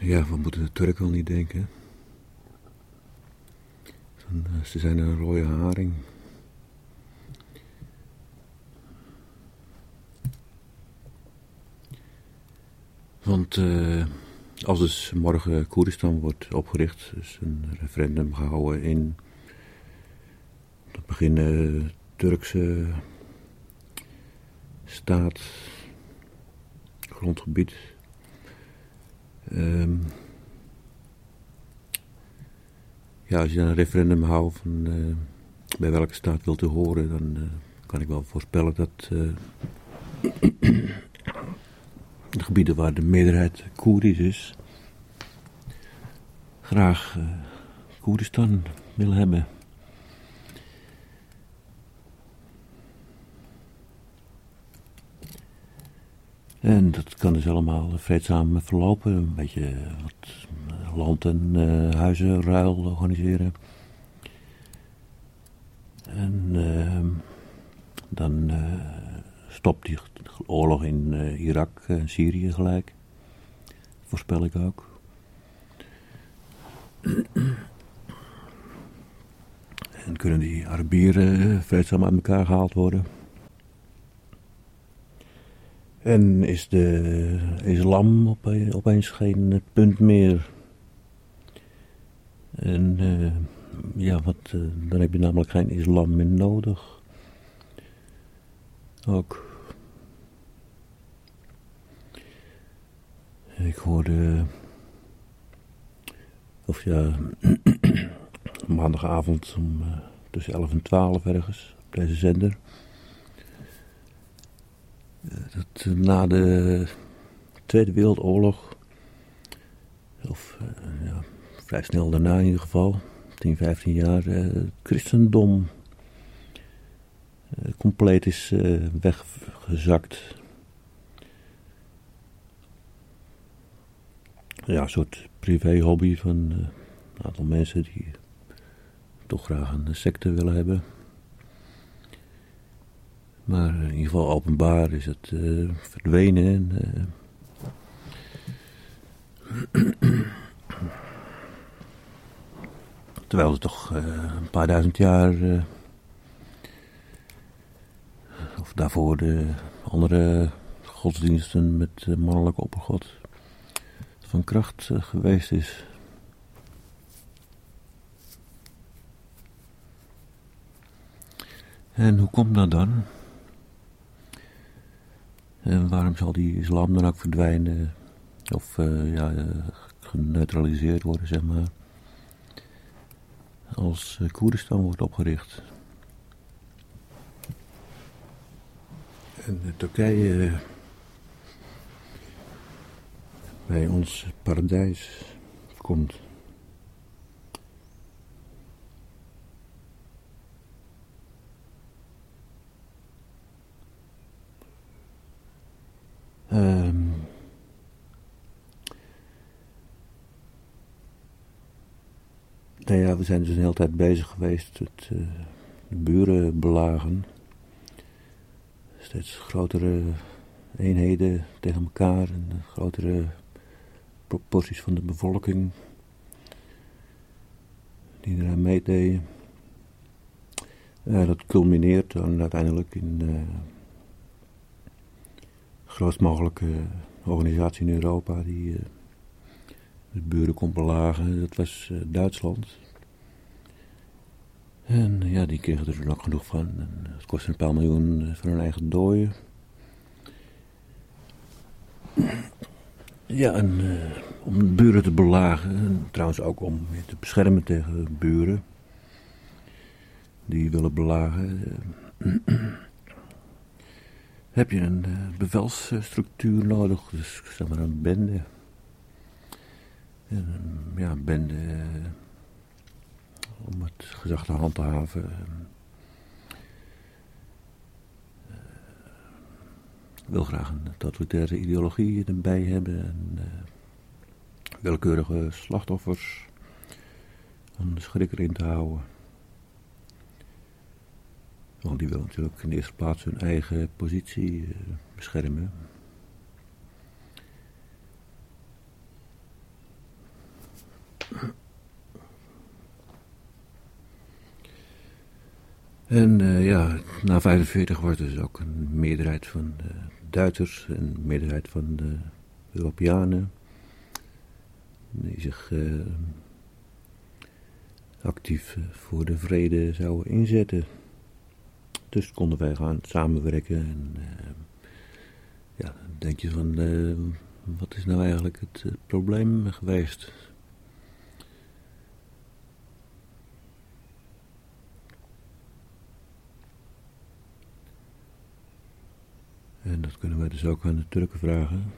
Ja, we moeten de Turk wel niet denken. Eh, ze zijn een rode haring. Want uh, als dus morgen Koeristan wordt opgericht, is een referendum gehouden in het begin uh, Turkse staat, grondgebied. Um, ja, als je dan een referendum houdt van uh, bij welke staat wilt u horen, dan uh, kan ik wel voorspellen dat uh, de gebieden waar de meerderheid Koerisch is, graag Koeristan willen hebben. En dat kan dus allemaal vreedzaam verlopen. Een beetje wat land- en huizenruil organiseren. En uh, dan stopt die oorlog in Irak en Syrië gelijk. Voorspel ik ook. en kunnen die Arabieren vreedzaam uit elkaar gehaald worden. En is de islam opeens geen punt meer. En uh, ja, wat, uh, dan heb je namelijk geen islam meer nodig. Ook. Ik hoorde, of ja, maandagavond om uh, tussen 11 en 12 ergens op deze zender dat na de Tweede Wereldoorlog, of uh, ja, vrij snel daarna in ieder geval, 10, 15 jaar, uh, het christendom compleet is weggezakt. Ja, een soort privé-hobby van een aantal mensen die toch graag een secte willen hebben. Maar in ieder geval openbaar is het uh, verdwenen. En, uh, terwijl het toch uh, een paar duizend jaar, of daarvoor de andere godsdiensten met mannelijke oppergod van kracht geweest is. En hoe komt dat dan? En waarom zal die islam dan ook verdwijnen? Of uh, ja, uh, geneutraliseerd worden, zeg maar. Als uh, Koeristan wordt opgericht. En Turkije bij ons paradijs komt. Um, nou ja, we zijn dus een hele tijd bezig geweest met uh, de buren belagen. Steeds grotere eenheden tegen elkaar en grotere proporties van de bevolking die eraan meededen. Uh, dat culmineert dan uiteindelijk in uh, grootst mogelijke organisatie in Europa die de buren kon belagen. Dat was uh, Duitsland. En ja, die kregen er nog genoeg van. En het kostte een paar miljoen voor hun eigen dooien. Ja, en om buren te belagen, en trouwens ook om je te beschermen tegen buren die willen belagen heb je een bevelsstructuur nodig, dus zeg maar een bende. En, ja, bende uh, om het gezag te handhaven. Uh, wil graag een totalitaire ideologie erbij hebben en willekeurige slachtoffers om de schrik erin te houden. Want die wil natuurlijk in de eerste plaats hun eigen positie uh, beschermen. En uh, ja, na 45 wordt dus ook een meerderheid van de Duitsers en een meerderheid van de Europeanen die zich uh, actief voor de vrede zouden inzetten. Dus konden wij gaan samenwerken en ja, denk je van, wat is nou eigenlijk het probleem geweest? En dat kunnen wij dus ook aan de Turken vragen.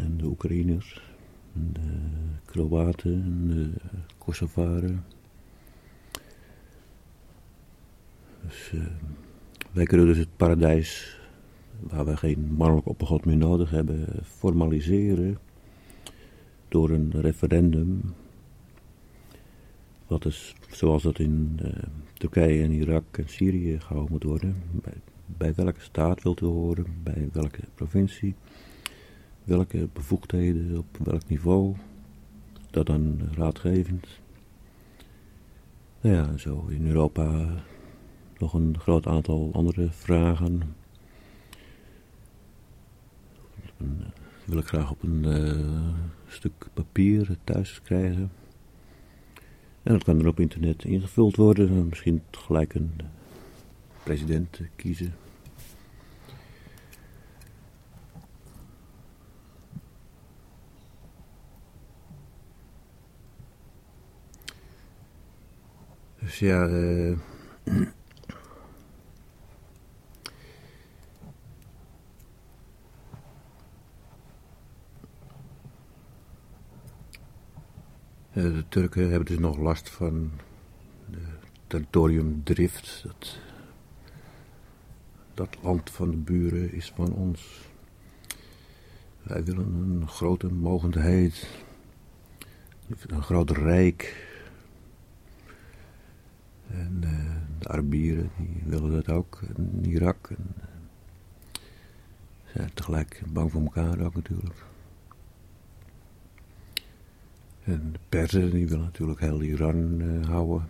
En de Oekraïners, en de Kroaten, en de Kosovaren. Dus uh, wij kunnen dus het paradijs, waar we geen mannelijk opgod meer nodig hebben, formaliseren door een referendum. Wat is, zoals dat in uh, Turkije en Irak en Syrië gehouden moet worden. Bij, welke staat wilt u horen, bij welke provincie, welke bevoegdheden, op welk niveau. Dat dan raadgevend. Nou ja, zo in Europa nog een groot aantal andere vragen. Een, eh, wil ik graag op een uh, stuk papier thuis krijgen. En dat kan er op internet ingevuld worden. Misschien gelijk een president kiezen. Dus ja, uh, Turken hebben dus nog last van de territoriumdrift. Dat, dat land van de buren is van ons. Wij willen een grote mogendheid, een groot rijk. En uh, de Arabieren die willen dat ook, in Irak. En, uh, zijn tegelijk bang voor elkaar ook natuurlijk. En de Perzen, die willen natuurlijk heel Iran uh, houden.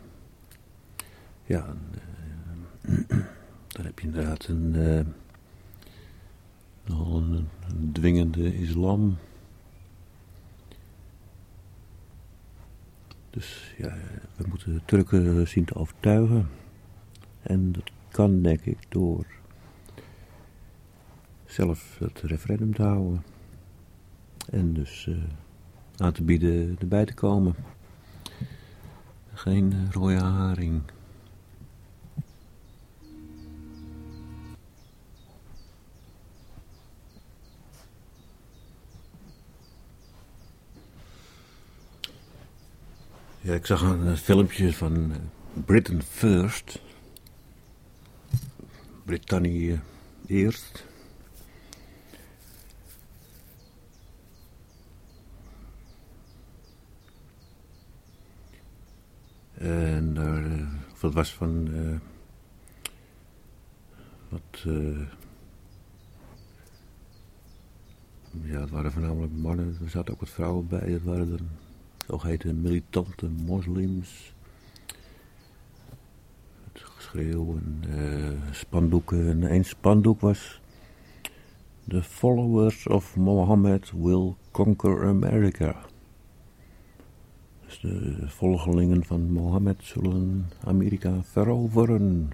Ja, en, uh, dan heb je inderdaad een, uh, een dwingende islam. Dus ja, we moeten de Turken zien te overtuigen. En dat kan denk ik door zelf het referendum te houden. En dus aan te bieden erbij te komen. Geen eh, rode haring. Ja, ik zag een filmpje van eh, Britain First. Brittannië eerst. En daar, uh, dat was van. Uh, wat. Uh, ja, het waren voornamelijk mannen. Er zaten ook wat vrouwen bij. Het waren dan zogeheten militante moslims. Het geschreeuw en spandoeken. En één spandoek was. The followers of Mohammed will conquer America. Dus de volgelingen van Mohammed zullen Amerika veroveren.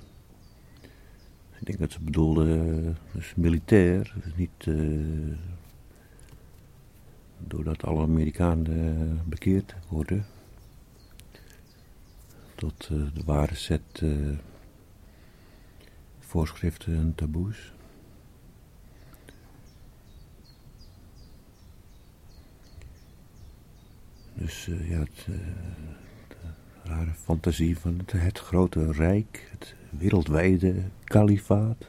Ik denk dat ze bedoelden, dus militair, dus niet uh, doordat alle Amerikanen bekeerd worden. Tot de ware set voorschriften en taboes. Dus uh, ja, het, uh, de rare fantasie van het, grote rijk, het wereldwijde kalifaat.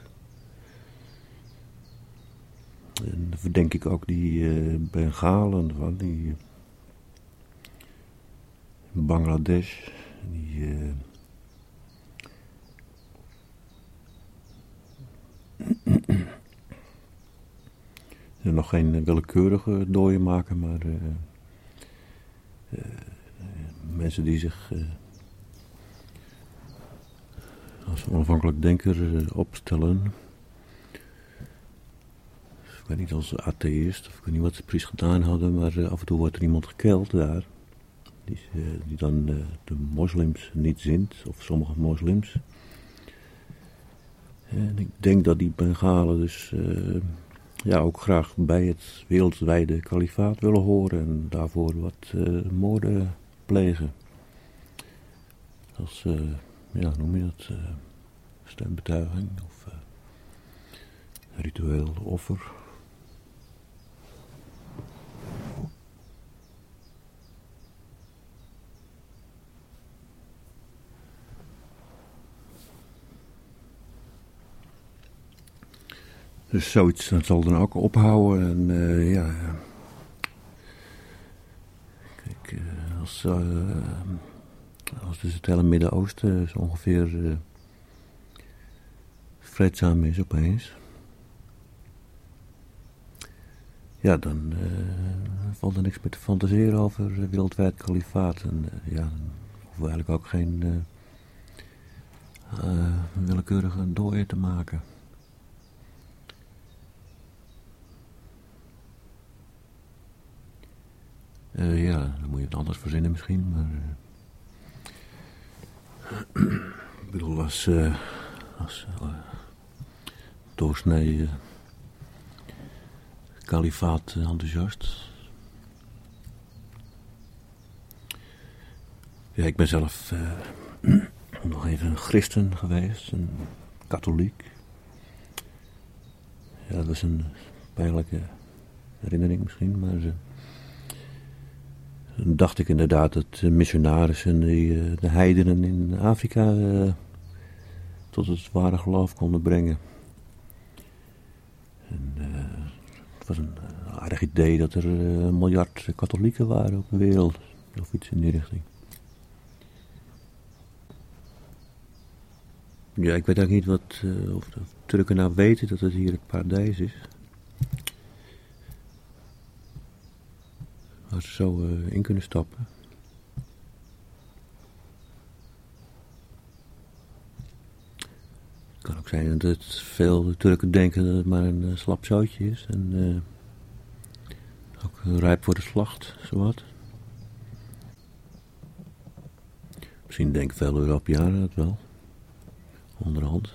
En dan verdenk ik ook die uh, Bengalen van, die Bangladesh, die... nog geen willekeurige dooien maken, maar mensen die zich als onafhankelijk denker opstellen. Ik weet niet als atheïst, of ik weet niet wat ze precies gedaan hadden, maar af en toe wordt er iemand gekeld daar. Die, die dan de moslims niet zint, of sommige moslims. En ik denk dat die Bengalen dus ja, ook graag bij het wereldwijde kalifaat willen horen en daarvoor wat uh, moorden plegen. Als, uh, ja, noem je dat, uh, stembetuiging of ritueel offer. Dus zoiets, dat zal dan ook ophouden. En uh, ja. Kijk, uh, als, uh, als dus het hele Midden-Oosten zo ongeveer vreedzaam is opeens. Ja, dan valt er niks meer te fantaseren over wereldwijd kalifaat. En ja, dan hoeven we eigenlijk ook geen willekeurige dooier te maken. Uh, ja, dan moet je het anders verzinnen misschien, maar... Uh, ik bedoel, als, uh, als doorsnee kalifaat enthousiast. Ja, ik ben zelf nog even een christen geweest, een katholiek. Ja, dat was een pijnlijke herinnering misschien, maar dacht ik inderdaad dat missionarissen die, eh, de heidenen in Afrika uh, tot het ware geloof konden brengen. En, uh, het was een aardig idee dat er een miljard katholieken waren op de wereld, of iets in die richting. Ja, ik weet eigenlijk niet wat, of de Turken nou weten dat het hier het paradijs is. Als ze zo uh, in kunnen stappen. Het kan ook zijn dat veel Turken denken dat het maar een uh, slap zoutje is. En uh, ook rijp voor de slacht, zowat. Misschien denken veel Europeanen dat wel. Onderhand.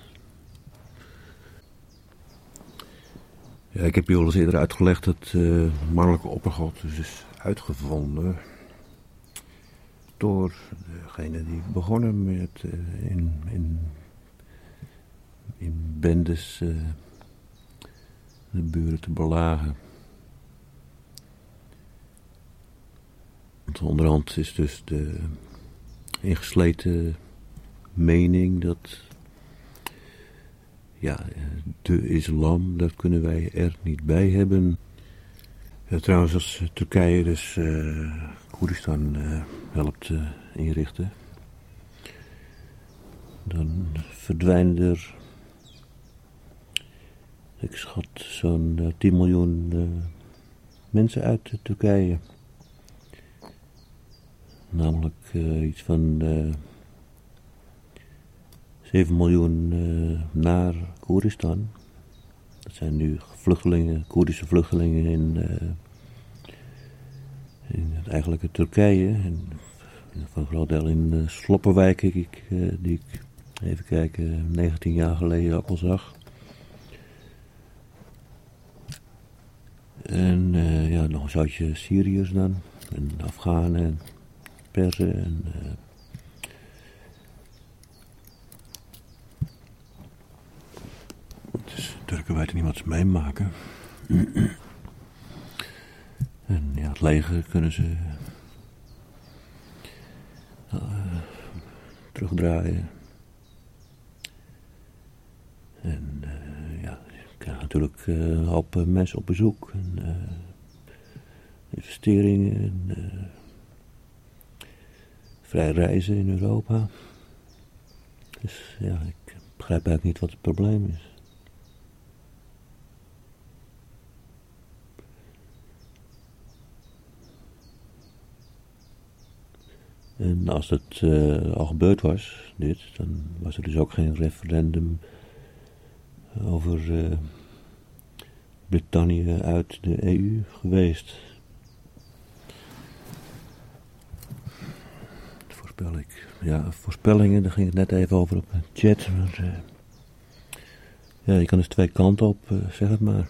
Ja, ik heb je al eens eerder uitgelegd dat uh, mannelijke oppergod dus uitgevonden door degene die begonnen met uh, in, in, in bendes uh, de buren te belagen. Want onderhand is dus de ingesleten mening dat ja, de islam, dat kunnen wij er niet bij hebben. Trouwens, als Turkije dus uh, Koerdistan uh, helpt uh, inrichten, dan verdwijnen er, ik schat, zo'n 10 miljoen mensen uit Turkije. Namelijk iets van 7 miljoen uh, naar Koerdistan. Dat zijn nu vluchtelingen, Koerdische vluchtelingen in, uh, in het eigenlijke Turkije. En van groot deel in uh, Slopperwijk, ik, die ik even kijken, 19 jaar geleden ook al zag. En ja, nog een zoutje Syriërs dan. En Afghanen en Persen en Turken weten niet wat ze meemaken. En ja, het leger kunnen ze uh, terugdraaien. En uh, ja, je krijgt natuurlijk uh, een hoop mensen op bezoek. En, investeringen en vrij reizen in Europa. Dus ja, ik begrijp eigenlijk niet wat het probleem is. En als het uh, al gebeurd was, dit, dan was er dus ook geen referendum over uh, Brittannië uit de EU geweest. Voorspel ik. Ja, voorspellingen, daar ging het net even over op een chat. Uh, ja, je kan dus twee kanten op, zeg het maar.